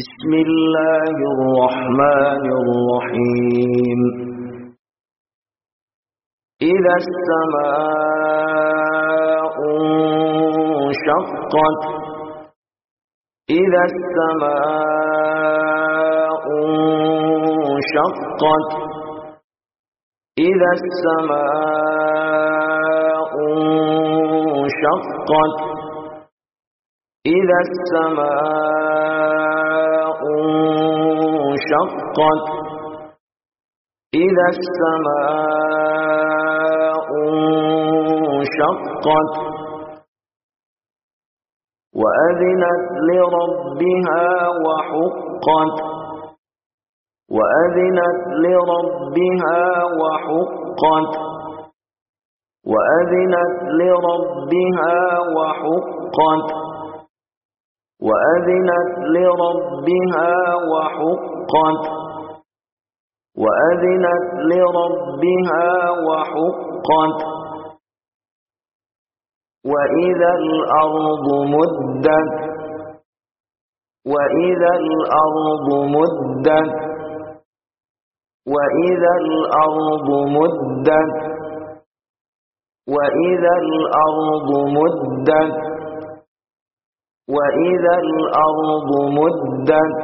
بسم الله الرحمن الرحيم. إذا السماء انشقت إذا السماء انشقت إذا السماء انشقت إذا السماء انشقت إذا السماء انشقت وأذنت لربها وحقت وأذنت لربها وحقت وأذنت لربها وحقت. وأذنت لربها وحقت وأذنت لربها وحقت. وإذا الأرض مدت وإذا الأرض مدت وإذا الأرض مدت وإذا الأرض مدت. وإذا الأرض مدت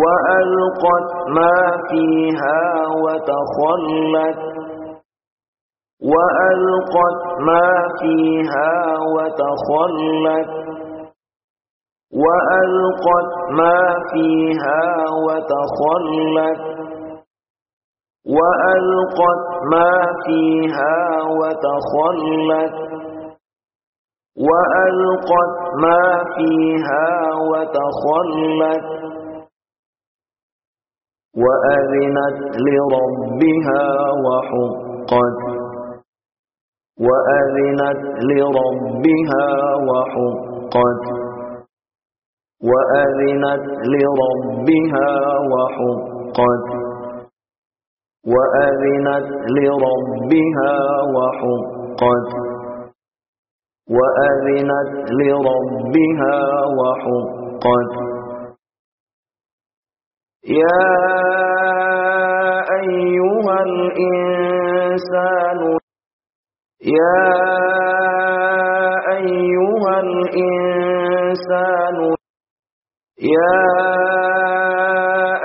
وألقت ما فيها وتخلت وألقت ما فيها وتخلت وألقت ما فيها وتخلت وألقت ما فيها وتخلت وألقت ما فيها وتخلت وأذنت لربها وحقت وأذنت لربها وحقت وأذنت لربها وحقت وأذنت لربها وحقت وأذنت لربها وحقت. يا أيها الإنسان يا أيها الإنسان يا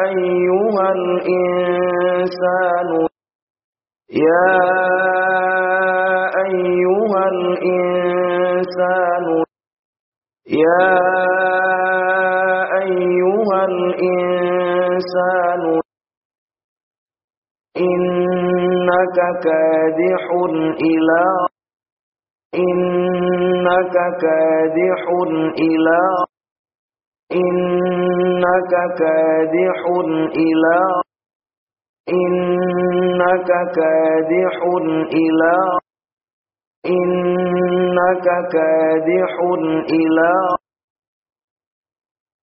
أيها الإنسان يا أيها الإنسان. يا أيها الإنسان إنك كادح إلى إنك كادح إلى إنك كادح إلى إنك كادح إلى إنك كادح إلى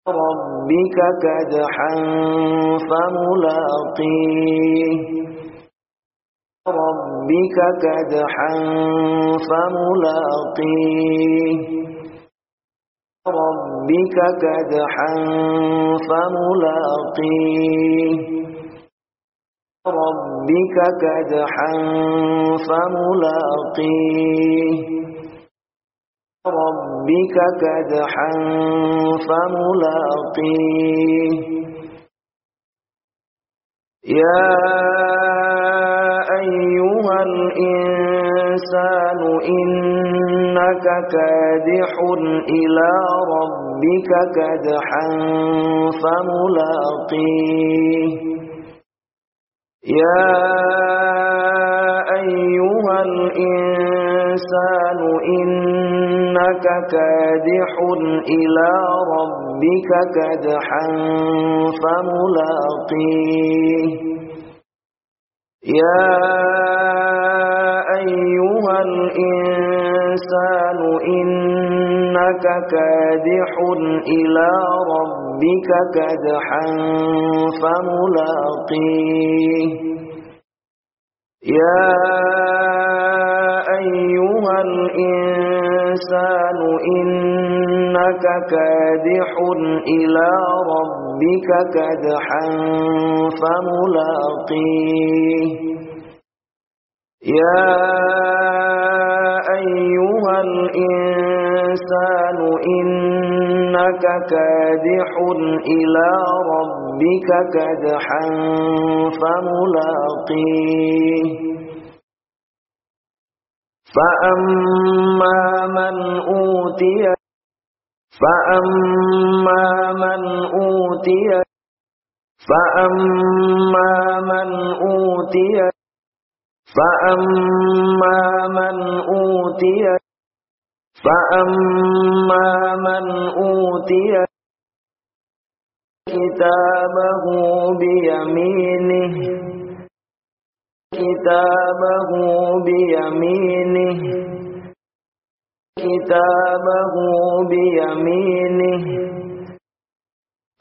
ربك كدحا فملاقيه. ربك كدحا فملاقيه. ربك كدحا فملاقيه. ربك كدحا فملاقيه. ربك كدحا فملاقيه. يا أيها الإنسان إنك كادح إلى ربك كدحا فملاقيه. يا أيها الإنسان إنك كادح إلى ربك كدحا فملاقيه. يا أيها الإنسان إنك كادح إلى ربك كدحا فملاقيه. يا أيها الإنسان إنك كادح إلى ربك كدحا فملاقيه. يا أيها الإنسان إنك كادح إلى ربك كدحا فملاقيه. فأما من أوتي فأما من أوتي فأما من أوتي فأما من أوتي فأما من أوتي كتابه بيمينه كتابه بيمينه كتابه بيمينه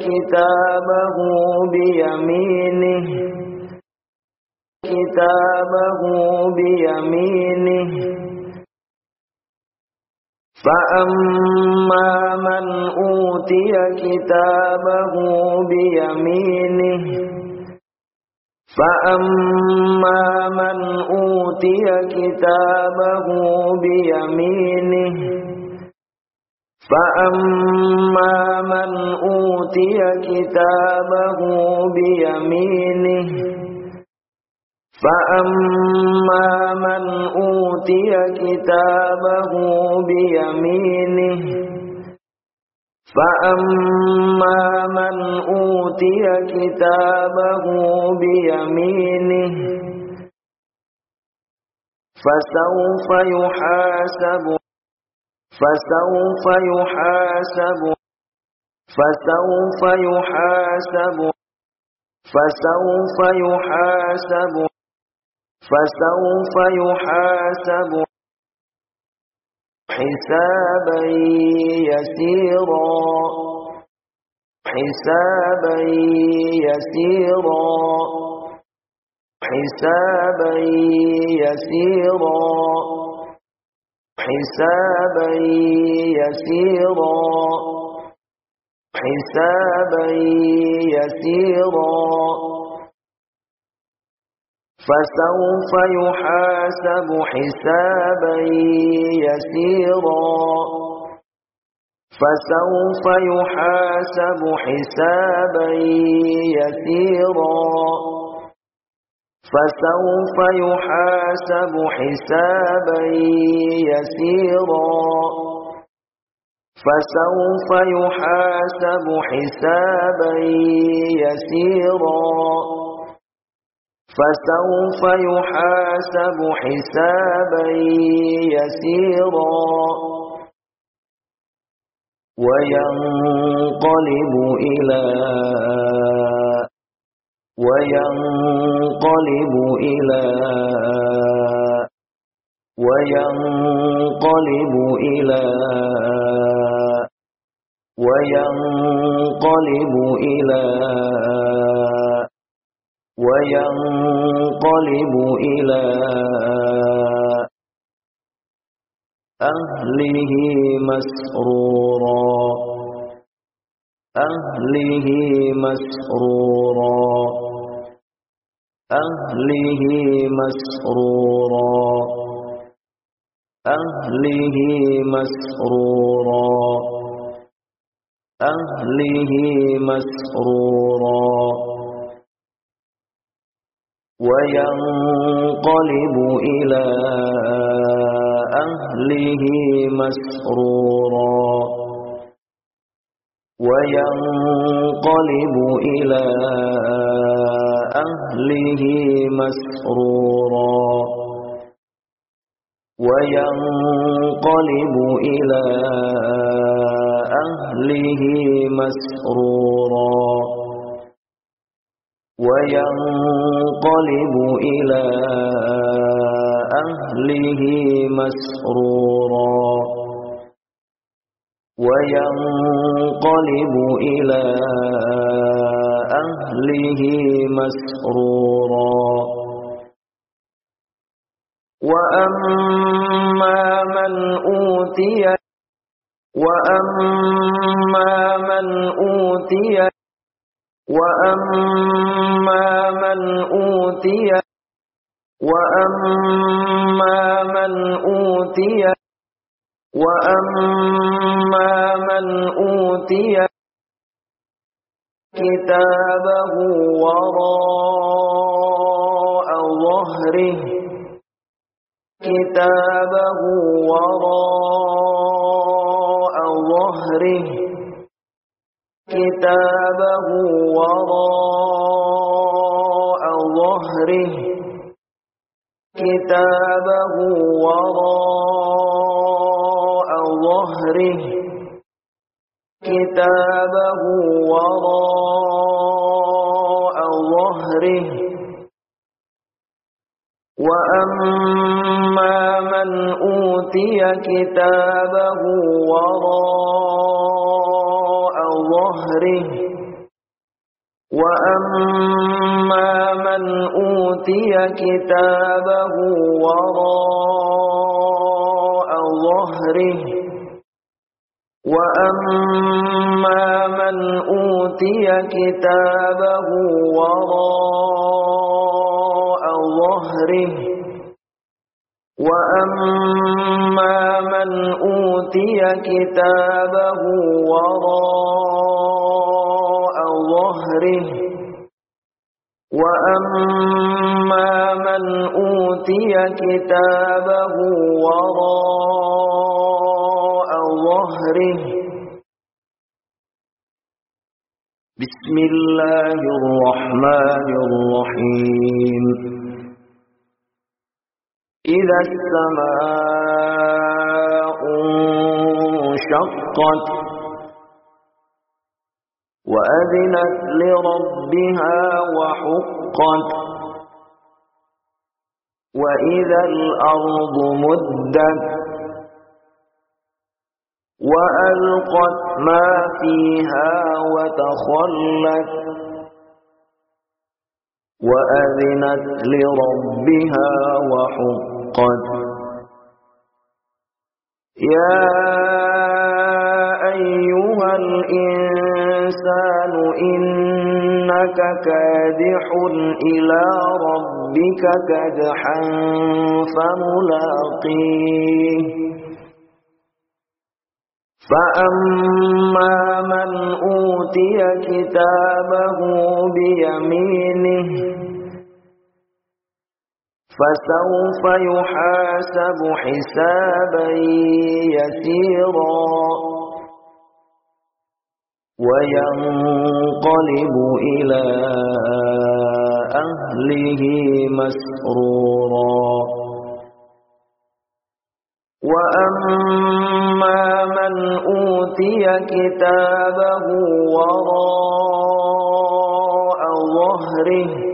كتابه بيمينه كتابه بيمينه. فأما من أوتي كتابه بيمينه فأما من أوتي كتابه بيمينه فأما من أوتي كتابه بيمينه. فأما من أوتي كتابه بيمينه فأما من أوتي كتابه بيمينه فسوف يحاسب فسوف يحاسب فسوف يحاسب فسوف يحاسب فسوف يحاسب حسابا يسيرا. حسابا يسيرا. حسابا يسيرا. حسابا يسيرا. حسابا يسيرا. فسوف يحاسب حسابا يسيرا. فسوف يحاسب حسابا يسيرا. فسوف يحاسب حسابا يسيرا. فسوف يحاسب حسابا يسيرا. فسوف يحاسب حسابا يسيرا وينقلب إلى وينقلب إلى وينقلب إلى وينقلب إلى وينقلب إلى أهله مسرورا. أهله مسرورا. أهله مسرورا. أهله مسرورا. أهله مسرورا. وينقلب إلى أهله مسرورا. وينقلب إلى أهله مسرورا. وينقلب إلى أهله مسرورا. وينقلب إلى أهله مسرورا. وينقلب إلى أهله مسرورا. وأما من أوتي وأما من أوتي وأما من أوتي وأما من أوتي وأما من أوتي كتابه وراء ظهره كتابه وراء ظهره كتابه وراء ظهره. كتابه وراء ظهره. كتابه وراء ظهره. وأما من أوتي كتابه وراء ظهره. وأما من أوتي كتابه وراء ظهره. وأما من أوتي كتابه وراء ظهره. وأما من أوتي كتابه وراء ظهره وأما من أوتي كتابه وراء ظهره. بسم الله الرحمن الرحيم. إذا السماء انشقت وأذنت لربها وحقت وإذا الأرض مدت وألقت ما فيها وتخلت وأذنت لربها وحقت يا أيها الإنسان إنك كادح إلى ربك كدحا فملاقيه. فأما من أوتي كتابه بيمينه فسوف يحاسب حسابا يسيرا وينقلب إلى أهله مسرورا. وأما من أوتي كتابه وراء ظهره